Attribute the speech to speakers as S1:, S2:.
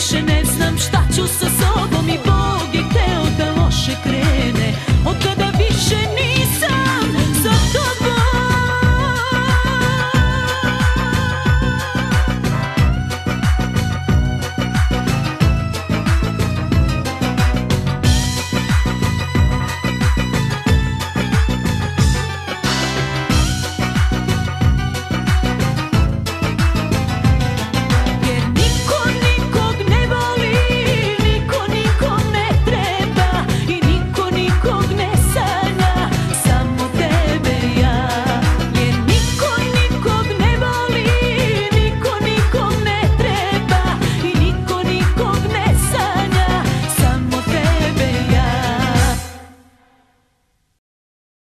S1: više ne znam šta ću sa